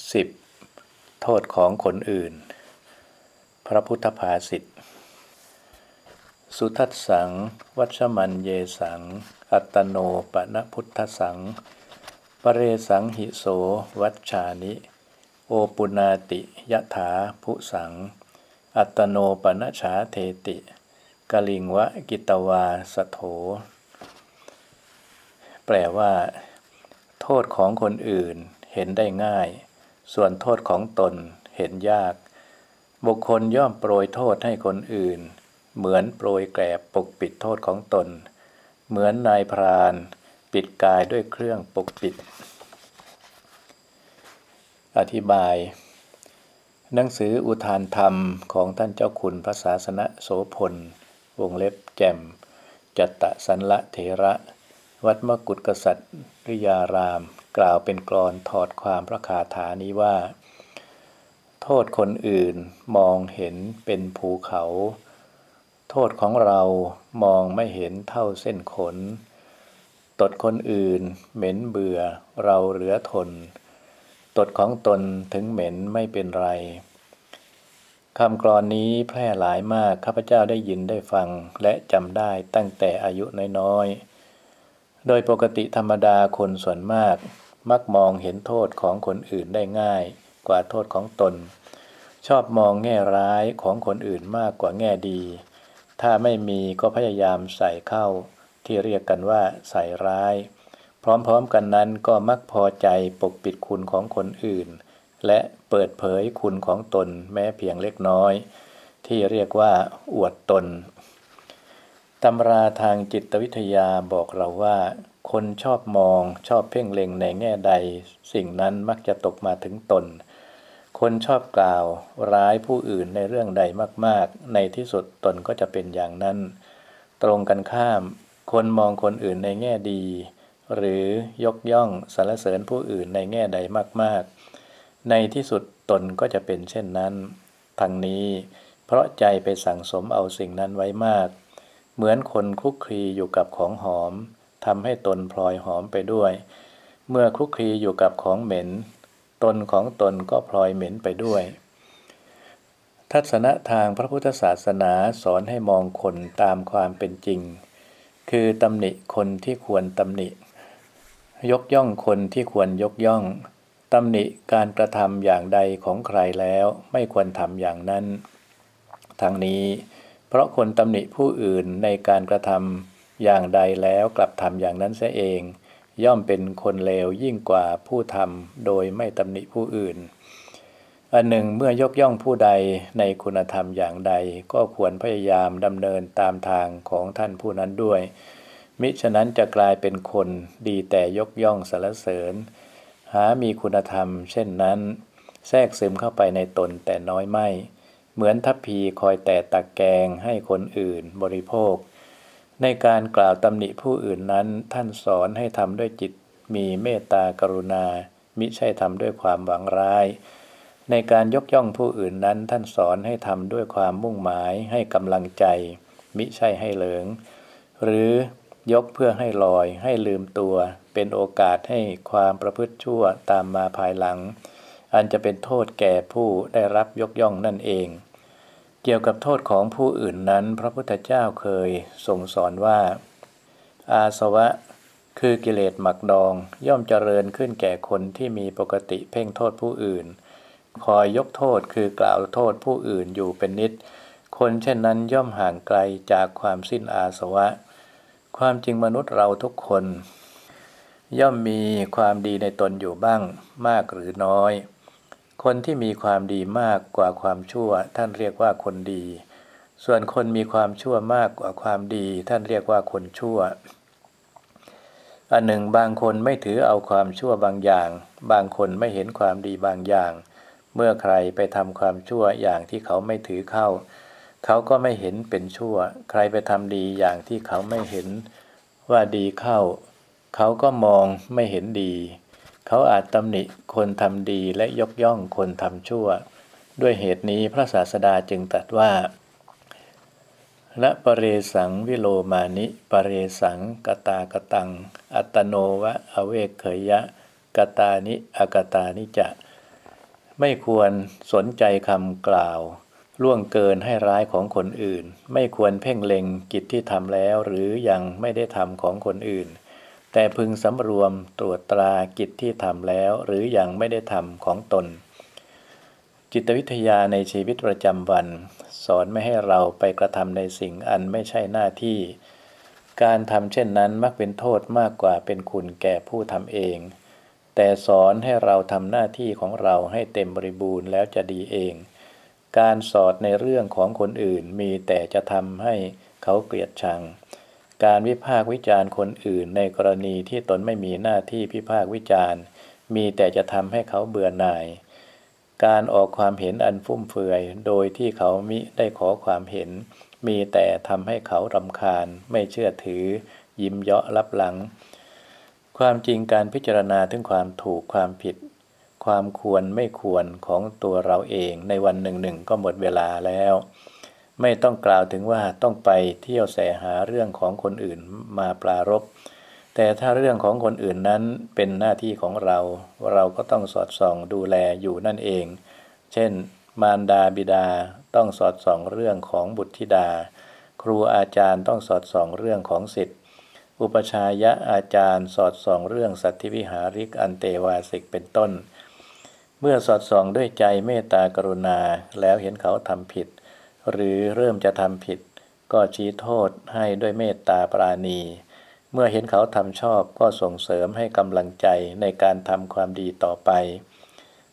10. โทษของคนอื่น พระพุทธภาษิตสุทัสสัง วัชมันเยสัง อัตโนปนพุทธสังปเรสังหิโส วัชชานิ โอปุนาติยถาภุสัง อัตโนปนชาเทติกลิงวะกิตวาสโถ แปลว่า โทษของคนอื่นเห็นได้ง่าย ส่วนโทษของตนเห็นยาก บุคคลย่อมโปรยโทษให้คนอื่น เหมือนโปรยแกลบปกปิดโทษของตน เหมือนนายพราน ปิดกายด้วยเครื่องปกปิด อธิบาย หนังสืออุทานธรรมของท่านเจ้าคุณพระศาสนะโสพล วงเล็บแจ่ม จัตตสันละเถระ วัดมกุฎกษัตริยาราม กล่าวเป็นกรอนถอดความพระคาถานี้ว่า โทษคนอื่นมองเห็นเป็นภูเขา โทษของเรามองไม่เห็นเท่าเส้นขน ตดคนอื่นเหม็นเบื่อเราเหลือทน ตดของตนถึงเหม็นไม่เป็นไรคำกรอนนี้แพร่หลายมากข้าพเจ้าได้ยินได้ฟังและจำได้ตั้งแต่อายุน้อยๆ โดยปกติธรรมดาคนส่วนมาก มักมองเห็นโทษของคนอื่นได้ง่ายกว่าโทษของตน ชอบมองแง่ร้ายของคนอื่นมากกว่าแง่ดี ถ้าไม่มีก็พยายามใส่เข้าที่เรียกกันว่าใส่ร้าย พร้อมๆกันนั้นก็มักพอใจปกปิดคุณของคนอื่น และเปิดเผยคุณของตนแม้เพียงเล็กน้อย ที่เรียกว่าอวดตนตำราทางจิตวิทยาบอกเราว่า คนชอบมองชอบเพ่งเล็งในแง่ใด สิ่งนั้นมักจะตกมาถึงตน คนชอบกล่าวร้ายผู้อื่นในเรื่องใดมาก ๆ ในที่สุดตนก็จะเป็นอย่างนั้น ตรงกันข้าม คนมองคนอื่นในแง่ดี หรือยกย่องสรรเสริญผู้อื่นในแง่ใดมาก ๆ ในที่สุดตนก็จะเป็นเช่นนั้นทั้งนี้ เพราะใจไปสั่งสมเอาสิ่งนั้นไว้มาก เหมือนคนคุกคลีอยู่กับของหอม ทำให้ตนพลอยหอมไปด้วย เมื่อคลุกคลีอยู่กับของเหม็น ตนของตนก็พลอยเหม็นไปด้วย ทัศนะทางพระพุทธศาสนาสอนให้มองคนตามความเป็นจริง คือตำหนิคนที่ควรตำหนิ ยกย่องคนที่ควรยกย่องตำหนิการกระทำอย่างใดของใครแล้วไม่ควรทำอย่างนั้น ทั้งนี้ เพราะคนตำหนิผู้อื่นในการกระทำ อย่างใดแล้วกลับทำอย่างนั้นเสียเอง ย่อมเป็นคนเลวยิ่งกว่าผู้ทำโดยไม่ตำหนิผู้อื่น อันหนึ่งเมื่อยกย่องผู้ใดในคุณธรรมอย่างใด ก็ควรพยายามดำเนินตามทางของท่านผู้นั้นด้วย มิฉะนั้นจะกลายเป็นคนดีแต่ยกย่องสรรเสริญ หามีคุณธรรม เช่นนั้น แทรกซึมเข้าไปในตนแต่น้อยไม่ เหมือนทัพพีคอยแต่ตักแกงให้คนอื่นบริโภค ในการกล่าวตำหนิผู้อื่นนั้น ท่านสอนให้ทำด้วยจิตมีเมตตากรุณา มิใช่ทำด้วยความหวังร้าย ในการยกย่องผู้อื่นนั้น ท่านสอนให้ทำด้วยความมุ่งหมายให้กำลังใจ มิใช่ให้เหลิงหรือยกเพื่อให้ลอยให้ลืมตัว เป็นโอกาสให้ความประพฤติชั่วตามมาภายหลัง อันจะเป็นโทษแก่ผู้ได้รับยกย่องนั่นเอง เกี่ยวกับโทษของผู้อื่นนั้น พระพุทธเจ้าเคยทรงสอนว่า อาสวะ คือกิเลสหมักดองย่อมเจริญขึ้นแก่คนที่มีปกติเพ่งโทษผู้อื่น คอยยกโทษคือกล่าวโทษผู้อื่นอยู่เป็นนิด คนเช่นนั้นย่อมห่างไกลจากความสิ้นอาสวะ ความจริงมนุษย์เราทุกคน ย่อมมีความดีในตนอยู่บ้างมากหรือน้อย คนที่มีความดีมากกว่าความชั่ว ท่านเรียกว่าคนดี ส่วนคนมีความชั่วมากกว่าความดี ท่านเรียกว่าคนชั่ว อันหนึ่งบางคนไม่ถือเอาความชั่วบางอย่าง บางคนไม่เห็นความดีบางอย่าง เมื่อใครไปทำความชั่วอย่างที่เขาไม่ถือเข้า เขาก็ไม่เห็นเป็นชั่ว ใครไปทำดีอย่างที่เขาไม่เห็นว่าดีเข้า เขาก็มองไม่เห็นดี เขาอาจตำหนิคนทำดีและยกย่องคนทำชั่ว ด้วยเหตุนี้พระศาสดาจึงตรัสว่าละปเรสังวิโลมานิ ปเรสังกตากตัง อัตโนวะอเวกเขยะ กตานิอกตานิจะ ไม่ควรสนใจคำกล่าว ล่วงเกินให้ร้ายของคนอื่น ไม่ควรเพ่งเล็งกิจที่ทำแล้วหรือยังไม่ได้ทำของคนอื่น แต่พึงสำรวมตรวจตรากิจที่ทำแล้ว หรือยังไม่ได้ทำของตน จิตวิทยาในชีวิตประจำวัน สอนไม่ให้เราไปกระทำในสิ่งอันไม่ใช่หน้าที่ การทำเช่นนั้นมักเป็นโทษมากกว่าเป็นคุณแก่ผู้ทำเอง แต่สอนให้เราทำหน้าที่ของเราให้เต็มบริบูรณ์แล้วจะดีเอง การสอนในเรื่องของคนอื่นมีแต่จะทำให้เขาเกลียดชัง การวิพากษ์วิจารณ์คนอื่น ในกรณีที่ตนไม่มีหน้าที่พิพากษ์วิจารณ์ มีแต่จะทำให้เขาเบื่อหน่าย การออกความเห็นอันฟุ่มเฟือย โดยที่เขามิได้ขอความเห็น มีแต่ทำให้เขารำคาญ ไม่เชื่อถือ ยิ้มเยาะรับหลัง ความจริงการพิจารณาถึงความถูกความผิด ความควรไม่ควรของตัวเราเองในวันหนึ่งหนึ่งก็หมดเวลาแล้ว ไม่ต้องกล่าวถึงว่าต้องไปเที่ยวแสหาเรื่องของคนอื่นมาปรารบแต่ถ้าเรื่องของคนอื่นนั้นเป็นหน้าที่ของเรา เราก็ต้องสอดส่องดูแลอยู่นั่นเอง เช่น มารดาบิดาต้องสอดส่องเรื่องของบุตรธิดา ครูอาจารย์ต้องสอดส่องเรื่องของสิทธิอุปชายะอาจารย์สอดส่องเรื่องสัตธิวิหาริกอันเตวาสิกเป็นต้น เมื่อสอดส่องด้วยใจเมตตากรุณาแล้วเห็นเขาทำผิด หรือเริ่มจะทำผิด ก็ชี้โทษให้ด้วยเมตตาปราณี เมื่อเห็นเขาทำชอบก็ส่งเสริมให้กำลังใจในการทำความดีต่อไป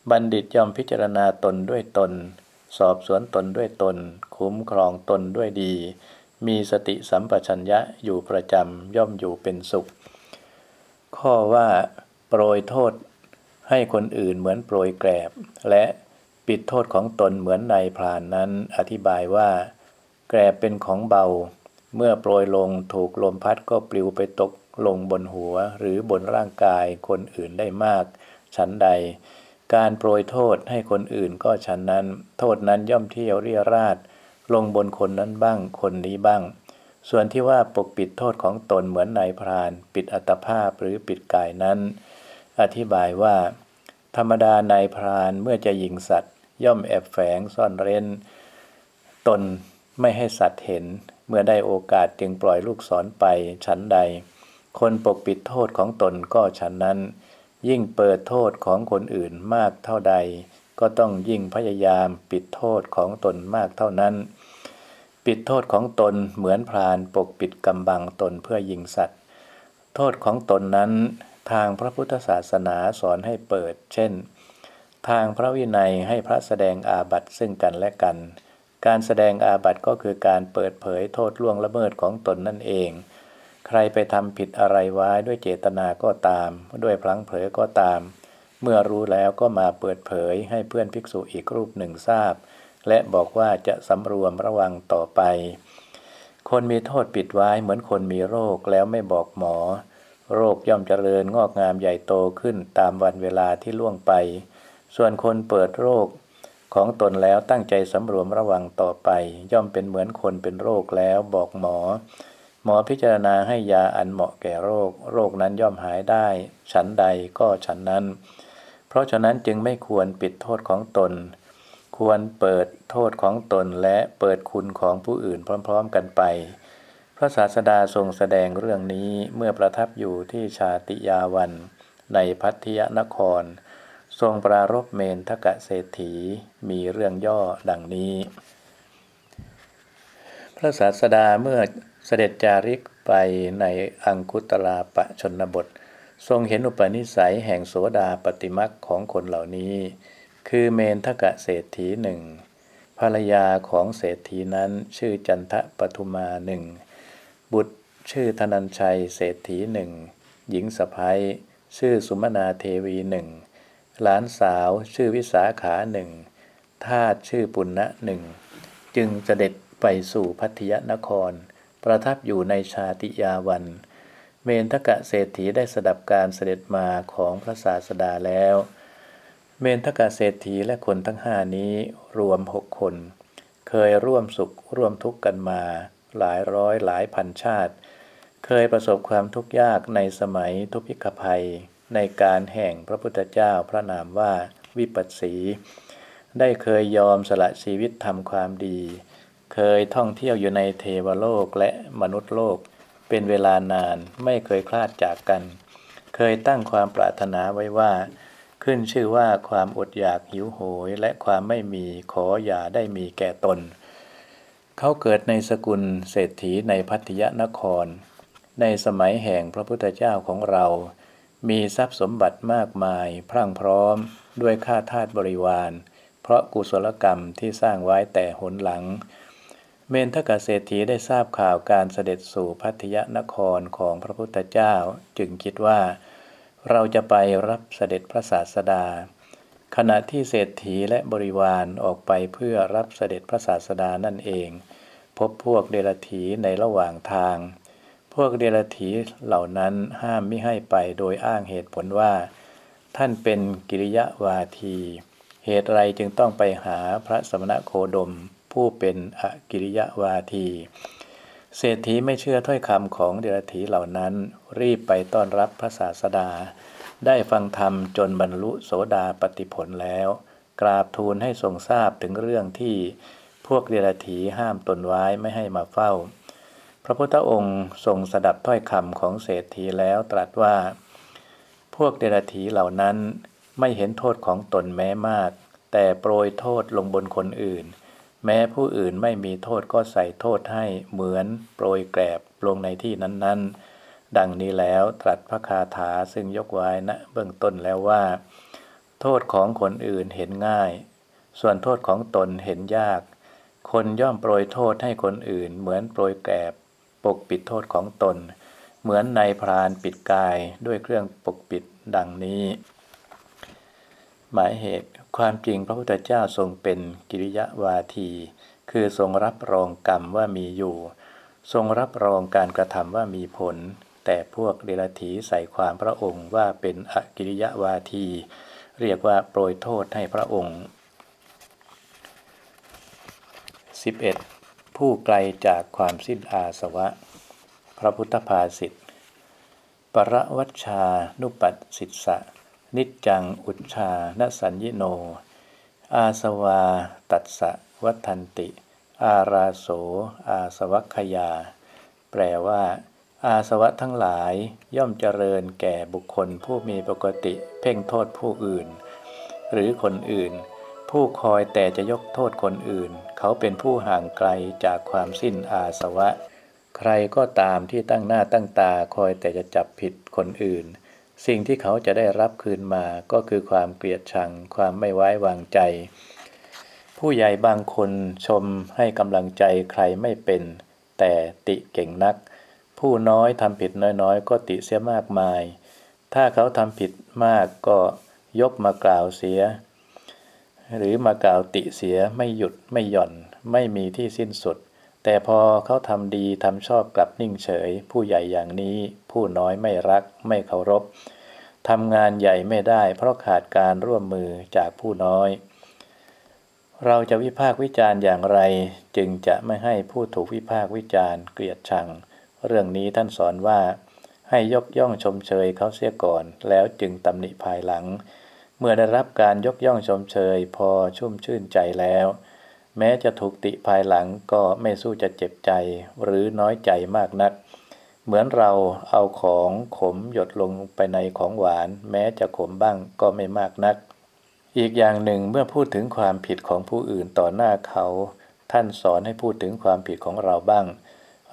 บัณฑิตย่อมพิจารณาตนด้วยตน สอบสวนตนด้วยตน คุ้มครองตนด้วยดี มีสติสัมปชัญญะอยู่ประจำย่อมอยู่เป็นสุข ข้อว่า โปรยโทษให้คนอื่นเหมือนโปรยแกลบและ ปิดโทษของตนเหมือนนายพรานนั้นอธิบายว่า แกลบเป็นของเบา เมื่อโปรยลงถูกลมพัดก็ปลิวไปตกลงบนหัวหรือบนร่างกายคนอื่นได้มากฉันใด การโปรยโทษให้คนอื่นก็ฉันนั้น โทษนั้นย่อมเที่ยวเรียราดลงบนคนนั้นบ้างคนนี้บ้าง ส่วนที่ว่าปกปิดโทษของตนเหมือนนายพราน ปิดอัตภาพหรือปิดกายนั้น อธิบายว่า ธรรมดานายพรานเมื่อจะยิงสัตว์ ย่อมแอบแฝงซ่อนเร้น ตนไม่ให้สัตว์เห็น เมื่อได้โอกาสจึงปล่อยลูกศรไปชั้นใด คนปกปิดโทษของตนก็ฉันนั้น ยิ่งเปิดโทษของคนอื่นมากเท่าใด ก็ต้องยิ่งพยายามปิดโทษของตนมากเท่านั้น ปิดโทษของตนเหมือนพรานปกปิดกำบังตนเพื่อยิงสัตว์ โทษของตนนั้นทางพระพุทธศาสนาสอนให้เปิด เช่น ทางพระวินัยให้พระแสดงอาบัตซึ่งกันและกัน การแสดงอาบัตก็คือการเปิดเผยโทษล่วงละเมิดของตนนั่นเอง ใครไปทำผิดอะไรไว้ด้วยเจตนาก็ตาม ด้วยพลั้งเผลอก็ตาม เมื่อรู้แล้วก็มาเปิดเผยให้เพื่อนภิกษุอีกรูปหนึ่งทราบ และบอกว่าจะสำรวมระวังต่อไป คนมีโทษปิดไว้เหมือนคนมีโรคแล้วไม่บอกหมอ โรคย่อมเจริญงอกงามใหญ่โตขึ้นตามวันเวลาที่ล่วงไป ส่วนคนเปิดโรคของตนแล้วตั้งใจสำรวมระวังต่อไป ย่อมเป็นเหมือนคนเป็นโรคแล้วบอกหมอ หมอพิจารณาให้ยาอันเหมาะแก่โรค โรคนั้นย่อมหายได้ ฉันใดก็ฉันนั้น เพราะฉะนั้นจึงไม่ควรปิดโทษของตน ควรเปิดโทษของตนและเปิดคุณของผู้อื่นพร้อม ๆ กันไป พระศาสดาทรงแสดงเรื่องนี้เมื่อประทับอยู่ที่ชาติยาวัน ในพัทยนคร ทรงปรารบเมนทกะเศรษฐีมีเรื่องย่อดังนี้ พระศาสดาเมื่อเสด็จจาริกไปในอังคุตลาปะชนบท ทรงเห็นอุปนิสัยแห่งโสดาปฏิมักของคนเหล่านี้ คือเมนทกะเศรษฐีหนึ่งภรรยาของเศรษฐีนั้นชื่อจันทะปทุมาหนึ่งบุตรชื่อธนัญชัยเศรษฐีหนึ่งหญิงสะพ้ายชื่อสุมนาเทวีหนึ่ง หลานสาวชื่อวิสาขาหนึ่งทาตชื่อปุณณะหนึ่งจึงเสด็จไปสู่พัทยนคร ประทับอยู่ในชาติยาวัน เมนทกะเศรษฐีได้สดับการเสด็จมาของพระศาสดาแล้ว เมนทกาเศรษฐีและคนทั้งห้านี้รวมหกคน เคยร่วมสุขร่วมทุกข์กันมา หลายร้อยหลายพันชาติ เคยประสบความทุกข์ยากในสมัยทุพพิกภัย ในการแห่งพระพุทธเจ้าพระนามว่าวิปัสสี ได้เคยยอมสละชีวิตทำความดี เคยท่องเที่ยวอยู่ในเทวโลกและมนุษย์โลก เป็นเวลานานไม่เคยคลาดจากกัน เคยตั้งความปรารถนาไว้ว่า ขึ้นชื่อว่าความอดอยากหิวโหย และความไม่มีขออย่าได้มีแก่ตน เขาเกิดในสกุลเศรษฐีในพัทยนคร ในสมัยแห่งพระพุทธเจ้าของเรา มีทรัพย์สมบัติมากมาย พรั่งพร้อมด้วยข้าทาสบริวาร เพราะกุศลกรรมที่สร้างไว้แต่หนหลัง เมนทกเศรษฐีได้ทราบข่าวการเสด็จสู่พัทยนครของพระพุทธเจ้า จึงคิดว่า เราจะไปรับเสด็จพระศาสดา ขณะที่เศรษฐีและบริวารออกไปเพื่อรับเสด็จพระศาสดานั่นเอง พบพวกเดรถีในระหว่างทาง พวกเดรถีเหล่านั้นห้ามไม่ให้ไปโดยอ้างเหตุผลว่า ท่านเป็นกิริยาวาที เหตุไรจึงต้องไปหาพระสมณโคดมผู้เป็นอกิริยาวาที เศรษฐีไม่เชื่อถ้อยคำของเดรถีเหล่านั้น รีบไปต้อนรับพระศาสดา ได้ฟังธรรมจนบรรลุโสดาปติผลแล้ว กราบทูลให้ทรงทราบถึงเรื่องที่พวกเดรถีห้ามตนไว้ไม่ให้มาเฝ้า พระพุทธองค์ทรงสดับถ้อยคำของเศรษฐีแล้วตรัสว่า พวกเดรถีเหล่านั้นไม่เห็นโทษของตนแม้มาก แต่โปรยโทษลงบนคนอื่น แม้ผู้อื่นไม่มีโทษก็ใส่โทษให้เหมือนโปรยแกลบลงในที่นั้นๆ ดังนี้แล้วตรัสพระคาถาซึ่งยกไว้ณนะเบื้องต้นแล้วว่า โทษของคนอื่นเห็นง่าย ส่วนโทษของตนเห็นยาก คนย่อมโปรยโทษให้คนอื่น เหมือนโปรยแกลบ ปกปิดโทษของตน เหมือนนายพรานปิดกายด้วยเครื่องปกปิดดังนี้ หมายเหตุความจริงพระพุทธเจ้าทรงเป็นกิริยาวาที คือทรงรับรองกรรมว่ามีอยู่ ทรงรับรองการกระทำว่ามีผล แต่พวกเดรัจฉีใส่ความพระองค์ว่าเป็นอกิริยาวาที เรียกว่าโปรยโทษให้พระองค์ 11. ผู้ไกลจากความสิ้นอาสวะ พระพุทธภาษิทตปรวัชชานุปัสสิสะ นิจจังอุชานสัญญิโน อาสวาตัสสะวัฏันติ อาราโส อาสวัคยา แปลว่า อาสวะทั้งหลายย่อมเจริญแก่บุคคลผู้มีปกติเพ่งโทษผู้อื่น หรือคนอื่น ผู้คอยแต่จะยกโทษคนอื่น เขาเป็นผู้ห่างไกลจากความสิ้นอาสวะ ใครก็ตามที่ตั้งหน้าตั้งตาคอยแต่จะจับผิดคนอื่น สิ่งที่เขาจะได้รับคืนมาก็คือความเกลียดชัง ความไม่ไว้วางใจ ผู้ใหญ่บางคนชมให้กำลังใจใครไม่เป็น แต่ติเก่งนัก ผู้น้อยทำผิดน้อยๆ ก็ติเสียมากมาย ถ้าเขาทำผิดมากก็ยกมากล่าวเสีย หรือมากล่าวติเสียไม่หยุดไม่หย่อน ไม่มีที่สิ้นสุด แต่พอเขาทำดีทำชอบกลับนิ่งเฉย ผู้ใหญ่อย่างนี้ ผู้น้อยไม่รัก ไม่เคารพทำงานใหญ่ไม่ได้ เพราะขาดการร่วมมือจากผู้น้อย เราจะวิพากษ์วิจารณ์อย่างไร จึงจะไม่ให้ผู้ถูกวิพากษ์วิจารณ์เกลียดชัง เรื่องนี้ท่านสอนว่า ให้ยกย่องชมเชยเขาเสียก่อน แล้วจึงตำหนิภายหลัง เมื่อได้รับการยกย่องชมเชยพอชุ่มชื่นใจแล้ว แม้จะถูกติภายหลังก็ไม่สู้จะเจ็บใจหรือน้อยใจมากนัก เหมือนเราเอาของขมหยดลงไปในของหวาน แม้จะขมบ้างก็ไม่มากนัก อีกอย่างหนึ่งเมื่อพูดถึงความผิดของผู้อื่นต่อหน้าเขา ท่านสอนให้พูดถึงความผิดของเราบ้าง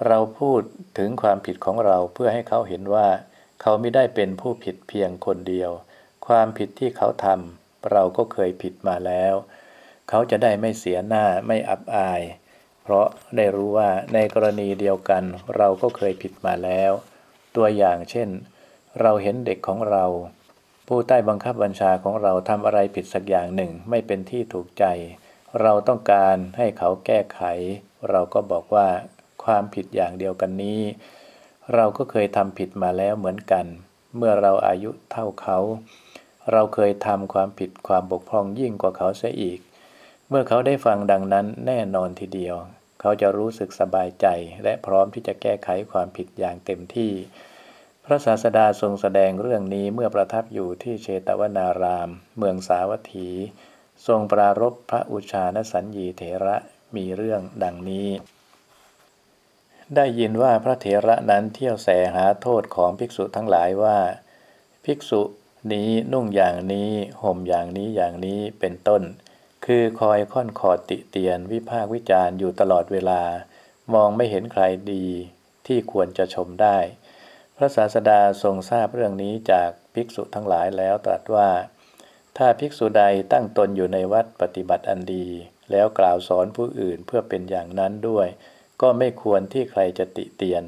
เราพูดถึงความผิดของเราเพื่อให้เขาเห็นว่า เขาไม่ได้เป็นผู้ผิดเพียงคนเดียว ความผิดที่เขาทำเราก็เคยผิดมาแล้ว เขาจะได้ไม่เสียหน้าไม่อับอาย เพราะได้รู้ว่าในกรณีเดียวกัน เราก็เคยผิดมาแล้ว ตัวอย่างเช่น เราเห็นเด็กของเรา ผู้ใต้บังคับบัญชาของเราทำอะไรผิดสักอย่างหนึ่งไม่เป็นที่ถูกใจ เราต้องการให้เขาแก้ไข เราก็บอกว่าความผิดอย่างเดียวกันนี้ เราก็เคยทำผิดมาแล้วเหมือนกัน เมื่อเราอายุเท่าเขา เราเคยทำความผิดความบกพร่องยิ่งกว่าเขาเสียอีก เมื่อเขาได้ฟังดังนั้นแน่นอนทีเดียว เขาจะรู้สึกสบายใจและพร้อมที่จะแก้ไขความผิดอย่างเต็มที่ พระศาสดาทรงแสดงเรื่องนี้เมื่อประทับอยู่ที่เชตวนาราม เมืองสาวัตถี ทรงปรารบพระอุชานสัญญีเถระมีเรื่องดังนี้ ได้ยินว่าพระเถระนั้นเที่ยวแสหาโทษของภิกษุทั้งหลายว่า ภิกษุ นี้นุ่งอย่างนี้ห่มอย่างนี้อย่างนี้เป็นต้น คือคอยค่อนขอดติเตียนวิพากวิจารณ์อยู่ตลอดเวลา มองไม่เห็นใครดีที่ควรจะชมได้ พระศาสดาทรงทราบเรื่องนี้จากภิกษุทั้งหลายแล้วตรัสว่า ถ้าภิกษุใดตั้งตนอยู่ในวัดปฏิบัติอันดี แล้วกล่าวสอนผู้อื่นเพื่อเป็นอย่างนั้นด้วย ก็ไม่ควรที่ใครจะติเตียน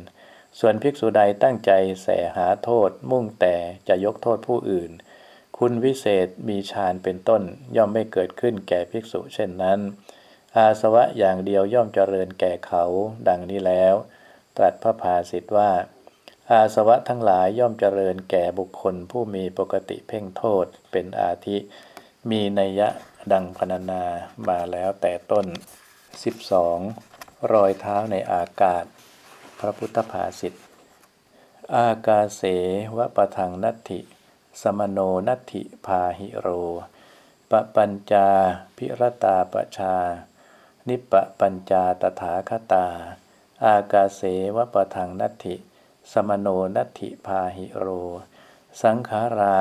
ส่วนภิกษุใดตั้งใจแสหาโทษ มุ่งแต่จะยกโทษผู้อื่น คุณวิเศษมีฌานเป็นต้นย่อมไม่เกิดขึ้นแก่ภิกษุเช่นนั้น อาสวะอย่างเดียวย่อมเจริญแก่เขาดังนี้แล้ว ตรัสพระภาสิทธว่า อาสวะทั้งหลายย่อมเจริญแก่บุคคลผู้มีปกติเพ่งโทษเป็นอาทิ มีนัยยะดังพรรณนามาแล้วแต่ต้น 12. รอยเท้าในอากาศ พระพุทธภาษิต อากาเสวะปะทังนัตถิ สมโนนัตถิพาหิโร ปะปัญจาพิรตาปชา นิปะปัญจาตถาคตา อากาเสวะปะทังนัตถิ สมโนนัตถิพาหิโร สังขารา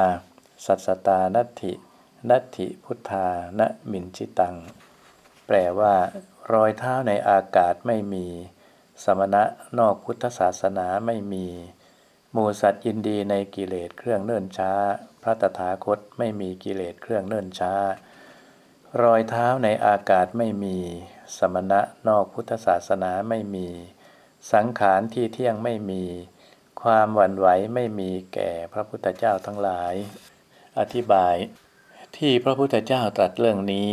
สัสตานัตถิ นัตถิพุทธานมินชิตัง แปลว่ารอยเท้าในอากาศไม่มี สมณะนอกพุทธศาสนาไม่มีหมูสัตว์ยินดีในกิเลสเครื่องเนิ่นช้า พระตถาคตไม่มีกิเลสเครื่องเนิ่นช้า รอยเท้าในอากาศไม่มี สมณะนอกพุทธศาสนาไม่มี สังขารที่เที่ยงไม่มี ความหวั่นไหวไม่มีแก่พระพุทธเจ้าทั้งหลาย อธิบาย ที่พระพุทธเจ้าตรัสเรื่องนี้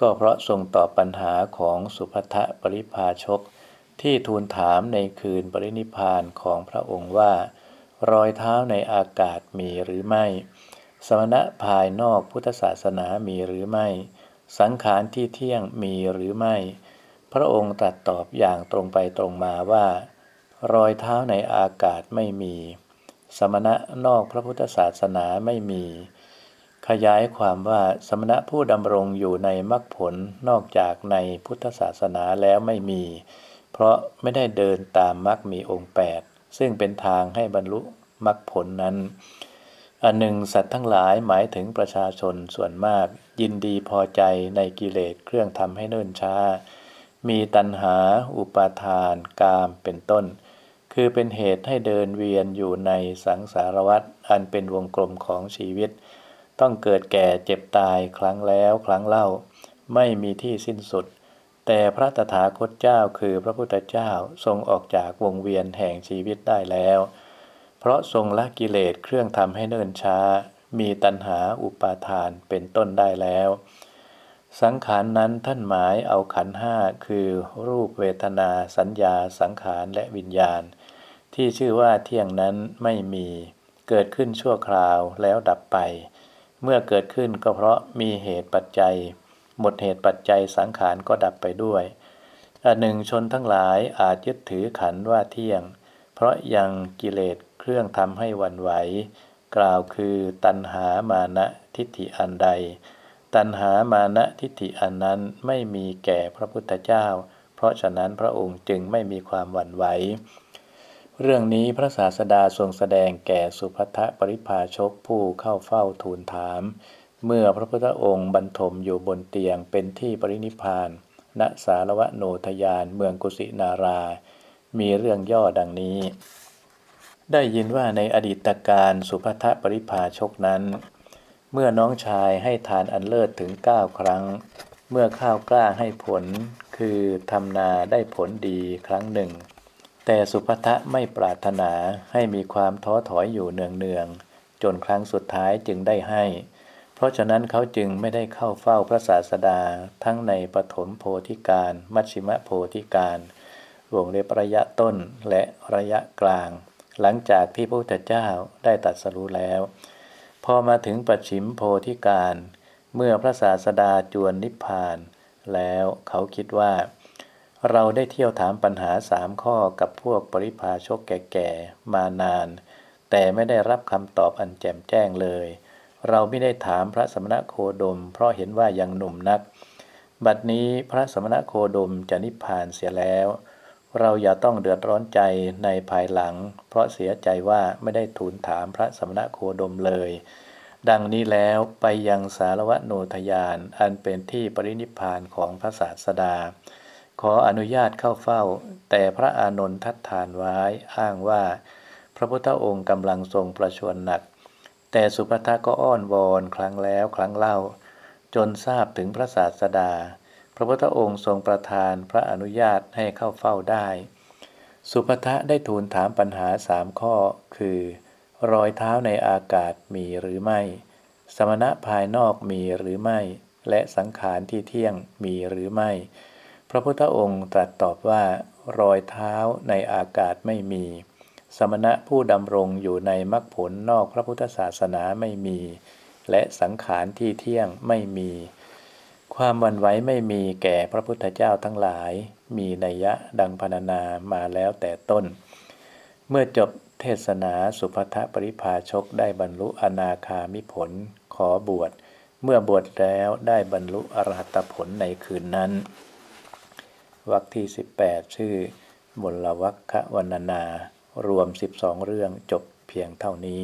ก็เพราะทรงตอบปัญหาของสุภัทปริพาชก ที่ทูลถามในคืนปรินิพานของพระองค์ว่า รอยเท้าในอากาศมีหรือไม่ สมณะภายนอกพุทธศาสนามีหรือไม่ สังขารที่เที่ยงมีหรือไม่ พระองค์ตรัสตอบอย่างตรงไปตรงมาว่า รอยเท้าในอากาศไม่มี สมณะนอกพระพุทธศาสนาไม่มี ขยายความว่าสมณะผู้ดำรงอยู่ในมรรคผลนอกจากในพุทธศาสนาแล้วไม่มี เพราะไม่ได้เดินตามมรรคมีองค์ 8 ซึ่งเป็นทางให้บรรลุมรรคผลนั้น อันหนึ่งสัตว์ทั้งหลายหมายถึงประชาชนส่วนมาก ยินดีพอใจในกิเลสเครื่องทำให้เนิ่นช้า มีตัณหา อุปาทาน กามเป็นต้น คือเป็นเหตุให้เดินเวียนอยู่ในสังสารวัฏอันเป็นวงกลมของชีวิต ต้องเกิดแก่เจ็บตายครั้งแล้วครั้งเล่า ไม่มีที่สิ้นสุด แต่พระตถาคตเจ้าคือพระพุทธเจ้าทรงออกจากวงเวียนแห่งชีวิตได้แล้ว เพราะทรงละกิเลสเครื่องทำให้เนิ่นช้า มีตัณหาอุปาทานเป็นต้นได้แล้ว สังขารนนั้นท่านหมายเอาขันห้าคือรูปเวทนา สัญญา สังขารและวิญญาณ ที่ชื่อว่าเที่ยงนั้นไม่มีเกิดขึ้นชั่วคราวแล้วดับไป เมื่อเกิดขึ้นก็เพราะมีเหตุปัจจัย หมดเหตุปัจจัยสังขารก็ดับไปด้วยอันหนึ่งชนทั้งหลายอาจยึดถือขันว่าเที่ยง เพราะยังกิเลสเครื่องทำให้วันไหว กล่าวคือตัณหามานะทิฏฐิอันใด ตัณหามานะทิฏฐิอันนั้นไม่มีแก่พระพุทธเจ้า เพราะฉะนั้นพระองค์จึงไม่มีความหวั่นไหว เรื่องนี้พระศาสดาทรงแสดงแก่สุภัทปริภาชกผู้เข้าเฝ้าทูลถาม เมื่อพระพุทธองค์บรรทมอยู่บนเตียงเป็นที่ปรินิพาน ณสารวะโนทยานเมืองกุสินารา มีเรื่องย่อดังนี้ ได้ยินว่าในอดีตการสุภทปริภาชกนั้น เมื่อน้องชายให้ทานอันเลิศถึงเก้าครั้ง เมื่อข้าวกล้าให้ผลคือทำนาได้ผลดีครั้งหนึ่ง แต่สุภทะไม่ปรารถนาให้มีความท้อถอยอยู่เนืองๆจนครั้งสุดท้ายจึงได้ให้ ราะฉะนั้นเขาจึงไม่ได้เข้าเฝ้าพระศาสดา ทั้งในปฐมโพธิการ มัชชิมโพธิการวงเล็บระยะต้นและระยะกลาง หลังจากที่พระพุทธเจ้าได้ตัดสรู้แล้ว พอมาถึงปัจฉิมโพธิการ เมื่อพระศาสดาจวนนิพพาน แล้วเขาคิดว่า เราได้เที่ยวถามปัญหาสามข้อกับพวกปริพาชกแก่ๆมานาน แต่ไม่ได้รับคำตอบอันแจ่มแจ้งเลย เราไม่ได้ถามพระสมณะโคดม เพราะเห็นว่ายังหนุ่มนัก บัดนี้พระสมณะโคดมจะนิพพานเสียแล้ว เราอย่าต้องเดือดร้อนใจในภายหลัง เพราะเสียใจว่าไม่ได้ทูลถามพระสมณะโคดมเลย ดังนี้แล้วไปยังสารวโนทยานอันเป็นที่ปรินิพพานของพระศาสดา ขออนุญาตเข้าเฝ้า แต่พระอานนท์ทัดทานไว้อ้างว่า พระพุทธองค์กำลังทรงประชวรหนัก แต่สุภัทก็อ้อนวอนครั้งแล้วครั้งเล่า จนทราบถึงพระศาสดา พระพุทธองค์ทรงประทานพระอนุญาตให้เข้าเฝ้าได้ สุภัทได้ทูลถามปัญหาสามข้อ คือ รอยเท้าในอากาศมีหรือไม่ สมณะภายนอกมีหรือไม่ และสังขารที่เที่ยงมีหรือไม่ พระพุทธองค์ตรัสตอบว่ารอยเท้าในอากาศไม่มี สมณะผู้ดำรงอยู่ในมรรคผลนอกพระพุทธศาสนาไม่มี และสังขารที่เที่ยงไม่มี ความวันไหวไม่มีแก่พระพุทธเจ้าทั้งหลาย มีนัยยะดังพรรณนามาแล้วแต่ต้น เมื่อจบเทศนาสุภัทปริภาชกได้บรรลุอนาคามิผล ขอบวช เมื่อบวชแล้วได้บรรลุอรหัตผลในคืนนั้นวรรคที่ 18 ชื่อบลวัคคะวรรณนา รวม 12 เรื่องจบเพียงเท่านี้